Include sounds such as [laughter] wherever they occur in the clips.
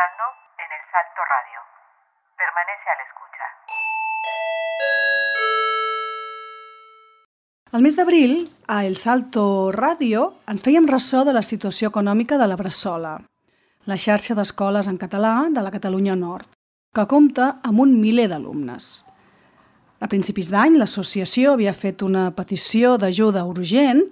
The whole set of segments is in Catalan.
entrando en el Salto Radio. Permanece a la escucha. Al mes d'abril, a El Salto Ràdio, ens fèiem ressò de la situació econòmica de la Bressola, la xarxa d'escoles en català de la Catalunya Nord, que compta amb un miler d'alumnes. A principis d'any, l'associació havia fet una petició d'ajuda urgent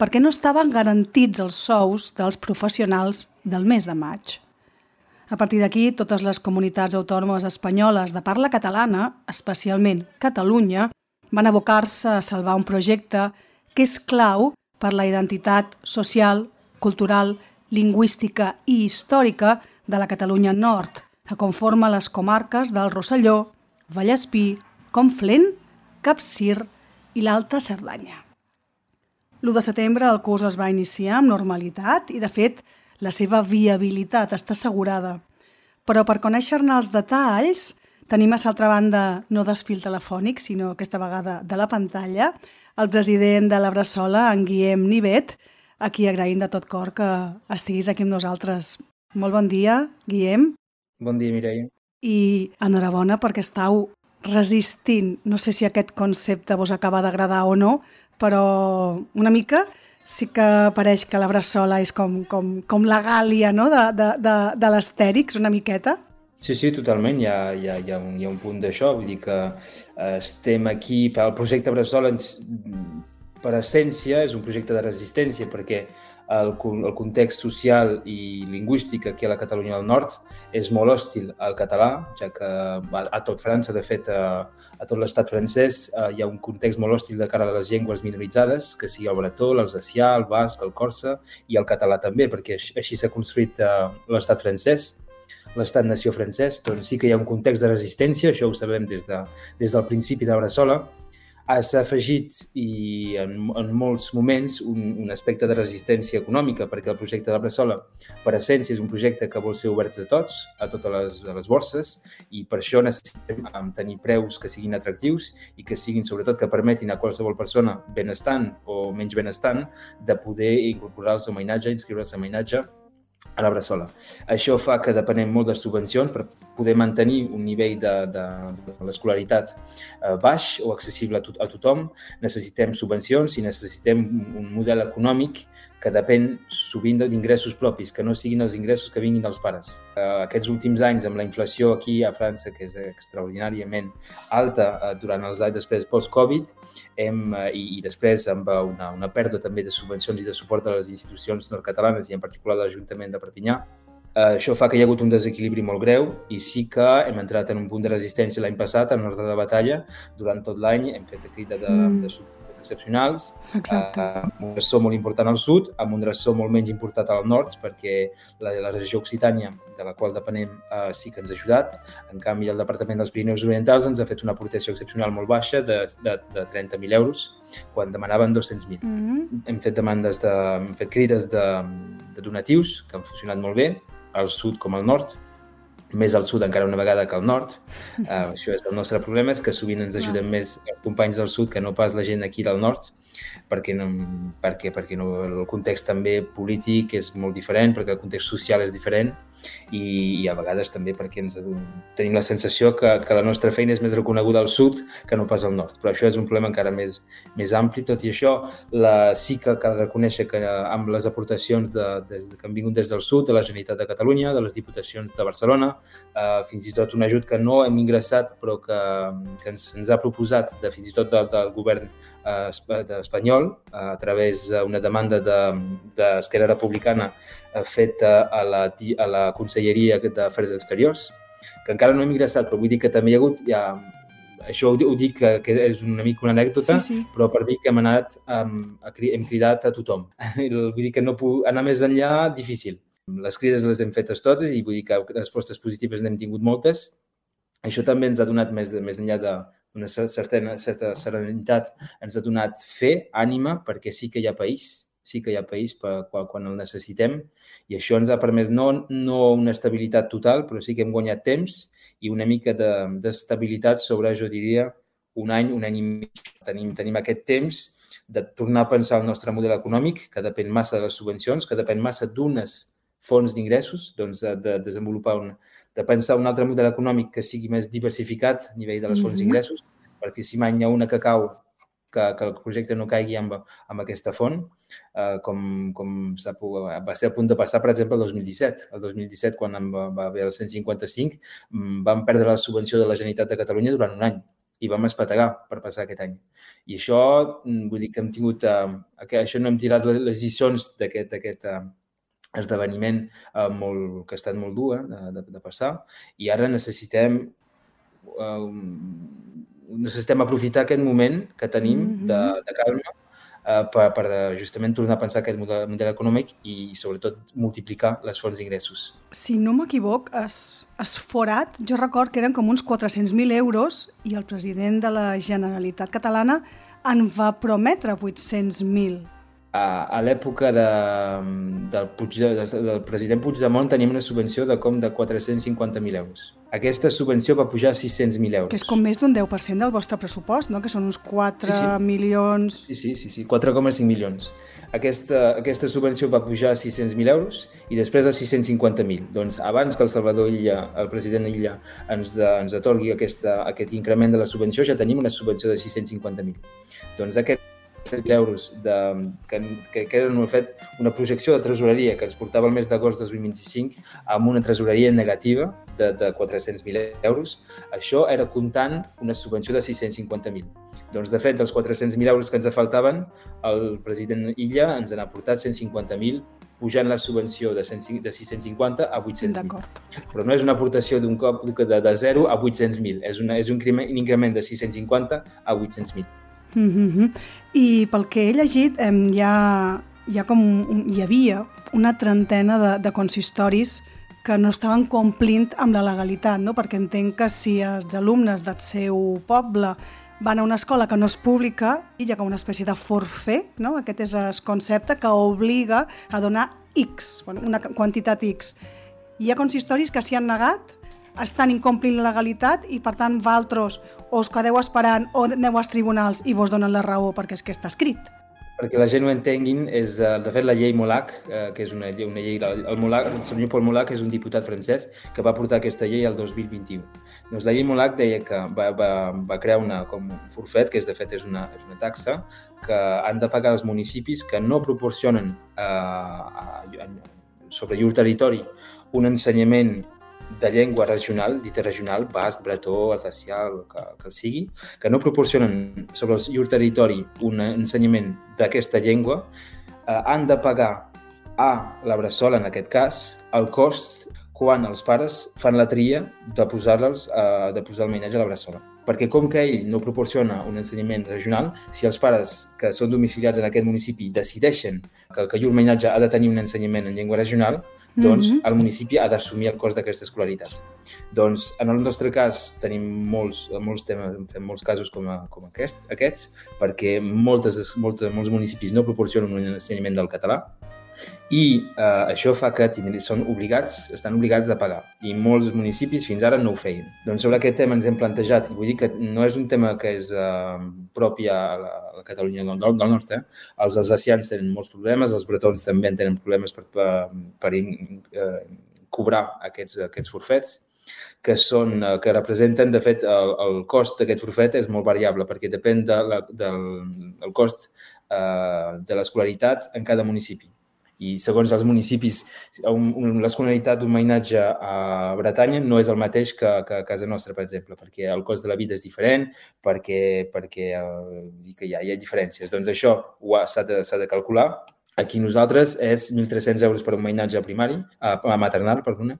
perquè no estaven garantits els sous dels professionals del mes de maig. A partir d'aquí, totes les comunitats autònomes espanyoles de parla catalana, especialment Catalunya, van abocar-se a salvar un projecte que és clau per la identitat social, cultural, lingüística i històrica de la Catalunya Nord, que conforma les comarques del Rosselló, Vallespí, Conflent, Capcir i l'Alta Cerdanya. L'1 de setembre el curs es va iniciar amb normalitat i, de fet, la seva viabilitat està assegurada. Però per conèixer-ne els detalls, tenim a l'altra banda no desfil telefònic, sinó aquesta vegada de la pantalla, el president de la Bressola, en Guillem Nivet, a qui agraïm de tot cor que estiguis aquí amb nosaltres. Molt bon dia, Guillem. Bon dia, Mireia. I enhorabona perquè estàu resistint. No sé si aquest concepte vos acaba d'agradar o no, però una mica sí que pareix que la Bressola és com, com, com la Gàlia no? de, de, de, de l'Astèrix, una miqueta. Sí, sí, totalment. Hi ha, hi ha, hi ha, un, hi ha un punt d'això. Vull dir que eh, estem aquí... El projecte Bressola, per essència, és un projecte de resistència, perquè el, el context social i lingüístic aquí a la Catalunya del Nord és molt hòstil al català, ja que a, a tot França, de fet, a, a tot l'estat francès, a, hi ha un context molt hòstil de cara a les llengües minoritzades, que sigui el bretó, l'alsacià, el basc, el corsa i el català també, perquè així s'ha construït l'estat francès l'estat-nació francès, doncs sí que hi ha un context de resistència, això ho sabem des, de, des del principi de Bressola, s'ha afegit i en, en molts moments un, un aspecte de resistència econòmica, perquè el projecte de Bressola, per essència, és un projecte que vol ser obert a tots, a totes les, a les borses, i per això necessitem tenir preus que siguin atractius i que siguin, sobretot, que permetin a qualsevol persona benestant o menys benestant de poder incorporar-se a mainatge, inscriure's a mainatge a la Bressola. Això fa que depenem molt de subvencions per poder mantenir un nivell de, de, de l'escolaritat eh, baix o accessible a, to a tothom. Necessitem subvencions i necessitem un model econòmic que depèn sovint d'ingressos propis, que no siguin els ingressos que vinguin dels pares. Eh, aquests últims anys, amb la inflació aquí a França, que és extraordinàriament alta eh, durant els anys després post-Covid, hem, eh, i, i després amb una, una pèrdua també de subvencions i de suport a les institucions nord-catalanes i en particular de l'Ajuntament de Perpinyà, Uh, això fa que hi ha hagut un desequilibri molt greu i sí que hem entrat en un punt de resistència l'any passat, en l'ordre de batalla. Durant tot l'any hem fet crida de, mm. de excepcionals, Exacte. Uh, amb un dressó molt important al sud, amb un dressó molt menys important al nord, perquè la, la regió Occitània, de la qual depenem, uh, sí que ens ha ajudat. En canvi, el Departament dels Pirineus Orientals ens ha fet una aportació excepcional molt baixa de, de, de 30.000 euros, quan demanaven 200.000. Mm -hmm. Hem fet demandes de, hem fet crides de, de donatius, que han funcionat molt bé, al sud com al nord, més al sud encara una vegada que al nord. Uh, això és el nostre problema, és que sovint ens ajuden més els companys del sud que no pas la gent aquí del nord, perquè, no, perquè, perquè no, el context també polític és molt diferent, perquè el context social és diferent i, i a vegades també perquè ens, tenim la sensació que, que la nostra feina és més reconeguda al sud que no pas al nord. Però això és un problema encara més, més ampli. Tot i això, la, sí que cal reconèixer que amb les aportacions de, de, de, que han vingut des del sud, de la Generalitat de Catalunya, de les diputacions de Barcelona, eh, fins i tot un ajut que no hem ingressat però que, que ens, ens ha proposat de, fins i tot del, del govern eh, espanyol a través d'una demanda d'Esquerra de, Republicana eh, feta a la, a la Conselleria d'Afers Exteriors, que encara no hem ingressat, però vull dir que també hi ha hagut ja, això ho, ho dic que, que és una mica una anècdota, sí, sí. però per dir que hem anat, um, hem cridat a tothom. [laughs] vull dir que no puc anar més enllà, difícil. Les crides les hem fetes totes i vull dir que respostes positives n'hem tingut moltes. Això també ens ha donat més, de, més enllà d'una certa, certa serenitat, ens ha donat fe, ànima, perquè sí que hi ha país, sí que hi ha país per, quan, quan el necessitem i això ens ha permès no, no una estabilitat total, però sí que hem guanyat temps i una mica d'estabilitat de, sobre, jo diria, un any, un any i mig. Tenim, tenim aquest temps de tornar a pensar el nostre model econòmic, que depèn massa de les subvencions, que depèn massa d'unes fonts d'ingressos, doncs de, de desenvolupar un, de pensar un altre model econòmic que sigui més diversificat a nivell de les fonts d'ingressos, perquè si mai hi ha una que cau que, que el projecte no caigui amb, amb aquesta font, eh, com, com va ser a punt de passar, per exemple, el 2017. El 2017, quan va, va haver el 155, mm, vam perdre la subvenció de la Generalitat de Catalunya durant un any i vam espategar per passar aquest any. I això, mm, vull dir que hem tingut, eh, això no hem tirat les lliçons d'aquest eh, esdeveniment eh, molt, que ha estat molt dur eh, de, de passar i ara necessitem eh, necessitem aprofitar aquest moment que tenim mm -hmm. de, de calma eh, per, per justament tornar a pensar aquest model, model econòmic i, sobretot, multiplicar les fonts d'ingressos. Si no m'equivoc, es, es forat, jo record que eren com uns 400.000 euros i el president de la Generalitat Catalana en va prometre 800.000 a, a l'època de, del, Puig, de, del president Puigdemont teníem una subvenció de com de 450.000 euros. Aquesta subvenció va pujar a 600.000 euros. Que és com més d'un 10% del vostre pressupost, no? que són uns 4 sí, sí. milions... Sí, sí, sí, sí 4,5 milions. Aquesta, aquesta subvenció va pujar a 600.000 euros i després a 650.000. Doncs abans que el Salvador Illa, el president Illa, ens, ens atorgui aquesta, aquest increment de la subvenció, ja tenim una subvenció de 650.000. Doncs aquest 7.000 euros de, que, que, que eren fet una projecció de tresoreria que ens portava el mes d'agost de 2025 amb una tresoreria negativa de, de 400.000 euros. Això era comptant una subvenció de 650.000. Doncs, de fet, dels 400.000 euros que ens faltaven, el president Illa ens n'ha portat 150.000 pujant la subvenció de, 100, de 650 a 800.000. Però no és una aportació d'un cop de, de 0 a 800.000, és, una, és un, un increment de 650 a 800.000. Mm -hmm. I pel que he llegit, eh, hi, ha, hi, ha com un, hi havia una trentena de, de consistoris que no estaven complint amb la legalitat, no? perquè entenc que si els alumnes del seu poble van a una escola que no és pública, hi ha com una espècie de forfè, no? aquest és el concepte que obliga a donar X, bueno, una quantitat X. Hi ha consistoris que s'hi han negat estan incomplint la legalitat i, per tant, valtros o us quedeu esperant o aneu als tribunals i vos donen la raó perquè és que està escrit. Perquè la gent ho entenguin, és, eh, de fet, la llei Molac, eh, que és una llei, una llei el, Molac, el senyor Paul Molac és un diputat francès que va portar aquesta llei al 2021. Doncs la llei Molac deia que va, va, va crear una, com un forfet, que és, de fet és una, és una taxa, que han de pagar els municipis que no proporcionen eh, a, a, sobre llur territori un ensenyament de llengua regional, dita regional, basc, bretó, alsacià, el que, que el sigui, que no proporcionen sobre el llur territori un ensenyament d'aquesta llengua, eh, han de pagar a la bressola, en aquest cas, el cost quan els pares fan la tria de posar-los eh, de posar el mainatge a la bressola perquè com que ell no proporciona un ensenyament regional, si els pares que són domiciliats en aquest municipi decideixen que, que llur mainatge ha de tenir un ensenyament en llengua regional, doncs mm -hmm. el municipi ha d'assumir el cost d'aquesta escolaritat. Doncs en el nostre cas tenim molts, molts temes, fem molts casos com, a, com aquest, aquests, perquè moltes, moltes, molts municipis no proporcionen un ensenyament del català, i eh, això fa que són obligats, estan obligats a pagar i molts municipis fins ara no ho feien. Doncs sobre aquest tema ens hem plantejat, i vull dir que no és un tema que és eh, propi a la, a la Catalunya del, del nord, eh? els alsacians tenen molts problemes, els bretons també tenen problemes per, per, per eh, cobrar aquests, aquests forfets, que, són, eh, que representen, de fet, el, el cost d'aquest forfet és molt variable perquè depèn de la, del, del cost eh, de l'escolaritat en cada municipi i segons els municipis l'escolaritat d'un mainatge a Bretanya no és el mateix que, que a casa nostra, per exemple, perquè el cost de la vida és diferent, perquè, perquè eh, que hi ha, hi ha diferències. Doncs això s'ha de, de calcular. Aquí nosaltres és 1.300 euros per un mainatge primari, a, a maternal, perdona,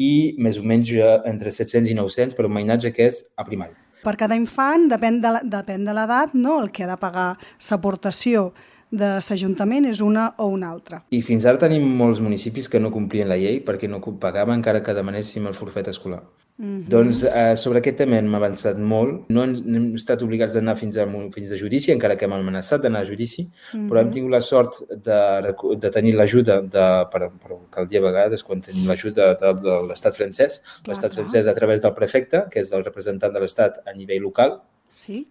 i més o menys entre 700 i 900 per un mainatge que és a primari. Per cada infant, depèn de l'edat, no? el que ha de pagar l'aportació de l'Ajuntament és una o una altra. I fins ara tenim molts municipis que no complien la llei perquè no pagaven encara que demanéssim el forfet escolar. Mm -hmm. Doncs eh, sobre aquest tema hem avançat molt. No hem, hem estat obligats d'anar fins, a, fins a judici, encara que hem amenaçat d'anar a judici, mm -hmm. però hem tingut la sort de, de tenir l'ajuda per, per alcaldia a vegades, quan tenim l'ajuda de, de, de l'estat francès, l'estat francès a través del prefecte, que és el representant de l'estat a nivell local, sí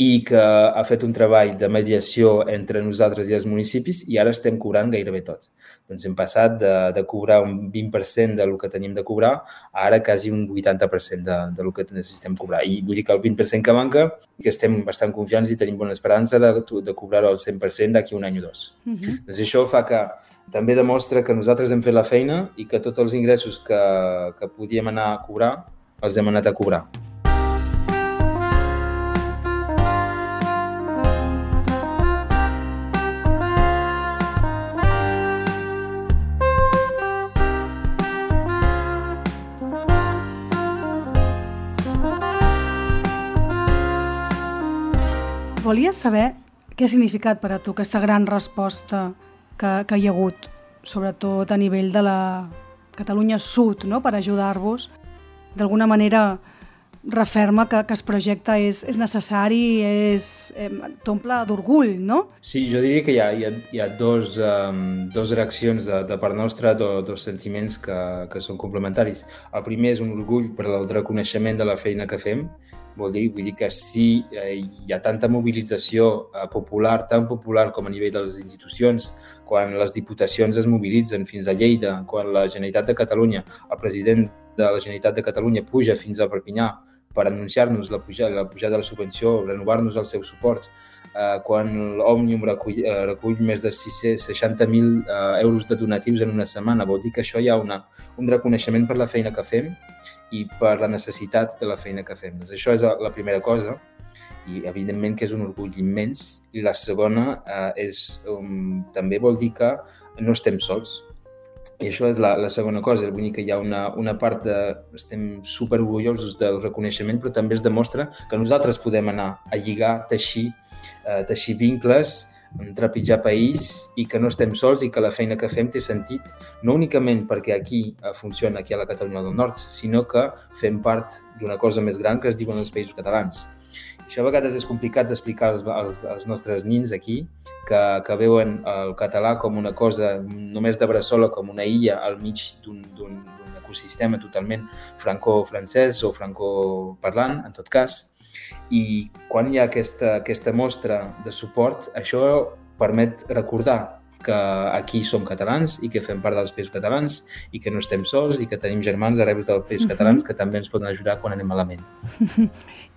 i que ha fet un treball de mediació entre nosaltres i els municipis i ara estem cobrant gairebé tot. Doncs hem passat de, de cobrar un 20% del que tenim de cobrar a ara quasi un 80% de, de lo que necessitem cobrar. I vull dir que el 20% que manca, que estem bastant confiants i tenim bona esperança de, de cobrar-ho al 100% d'aquí un any o dos. Uh -huh. Doncs això fa que també demostra que nosaltres hem fet la feina i que tots els ingressos que, que podíem anar a cobrar els hem anat a cobrar. Volia saber què ha significat per a tu aquesta gran resposta que, que hi ha hagut, sobretot a nivell de la Catalunya Sud, no? per ajudar-vos. D'alguna manera referma que, que el projecte és, és necessari, és, eh, t'omple d'orgull, no? Sí, jo diria que hi ha, hi ha, hi ha dos, um, dos reaccions de, de part nostra, do, dos sentiments que, que són complementaris. El primer és un orgull per el reconeixement de la feina que fem, Vol dir, vull dir que si eh, hi ha tanta mobilització eh, popular, tan popular com a nivell de les institucions, quan les diputacions es mobilitzen fins a Lleida, quan la Generalitat de Catalunya, el president de la Generalitat de Catalunya puja fins a Perpinyà per anunciar-nos la pujada, la pujada de la subvenció, renovar-nos el seu suport, eh, quan l'Òmnium recull, eh, recull més de 60.000 eh, euros de donatius en una setmana. Vol dir que això hi ha una, un reconeixement per la feina que fem i per la necessitat de la feina que fem. Doncs això és la primera cosa i evidentment que és un orgull immens i la segona eh, és, um, també vol dir que no estem sols. I això és la, la segona cosa, vull dir que hi ha una, una part de... estem super orgullosos del reconeixement, però també es demostra que nosaltres podem anar a lligar, teixir, eh, teixir vincles trepitjar país i que no estem sols i que la feina que fem té sentit no únicament perquè aquí eh, funciona aquí a la Catalunya del Nord, sinó que fem part d'una cosa més gran que es diuen els països catalans. Això a vegades és complicat d'explicar als, als, als nostres nins aquí, que, que veuen el català com una cosa només de Bressola, com una illa al mig d'un ecosistema totalment franco-francès o franco-parlant, en tot cas, i quan hi ha aquesta, aquesta mostra de suport, això permet recordar que aquí som catalans i que fem part dels països catalans i que no estem sols i que tenim germans arreu dels països uh -huh. catalans que també ens poden ajudar quan anem malament. [laughs]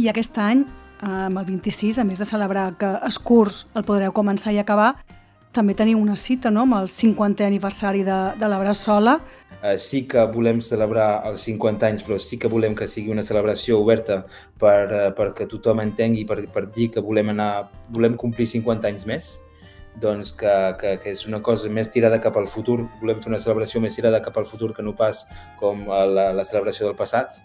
I aquest any, amb el 26, a més de celebrar que el curs el podreu començar i acabar, també teniu una cita no? amb el 50è aniversari de, de la Bressola. Uh, sí que volem celebrar els 50 anys, però sí que volem que sigui una celebració oberta per, uh, perquè tothom entengui, per, per dir que volem, anar, volem complir 50 anys més doncs que, que, que és una cosa més tirada cap al futur, volem fer una celebració més tirada cap al futur que no pas com la, la celebració del passat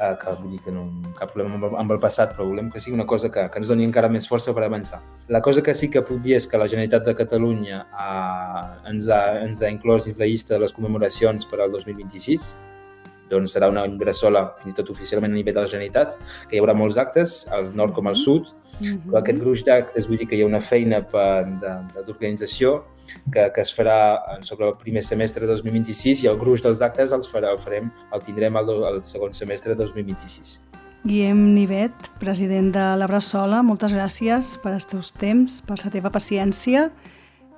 eh, que vull dir que no cap problema amb el, amb el passat, però volem que sigui una cosa que, que ens doni encara més força per avançar. La cosa que sí que puc dir és que la Generalitat de Catalunya eh, ens, ha, ens ha inclòs dins la llista de les commemoracions per al 2026, doncs serà una bressola, fins i tot oficialment a nivell de la Generalitat, que hi haurà molts actes, al nord com al sud, mm -hmm. però aquest gruix d'actes vull dir que hi ha una feina d'organització que, que es farà sobre el primer semestre de 2026 i el gruix dels actes els farà, el farem, el tindrem al, al segon semestre de 2026. Guillem Nivet, president de la Bressola, moltes gràcies per als teus temps, per la teva paciència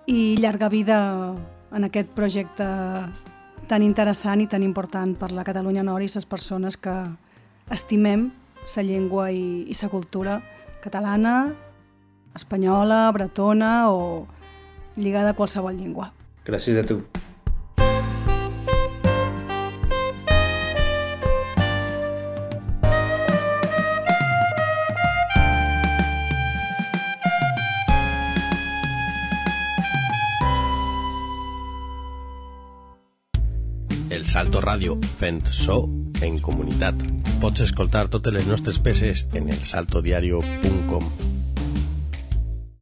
i llarga vida en aquest projecte tan interessant i tan important per la Catalunya Nord i les persones que estimem la llengua i, i la cultura catalana, espanyola, bretona o lligada a qualsevol llengua. Gràcies a tu. Salto Ràdio, fent so en comunitat. Pots escoltar totes les nostres peces en elsaltodiario.com.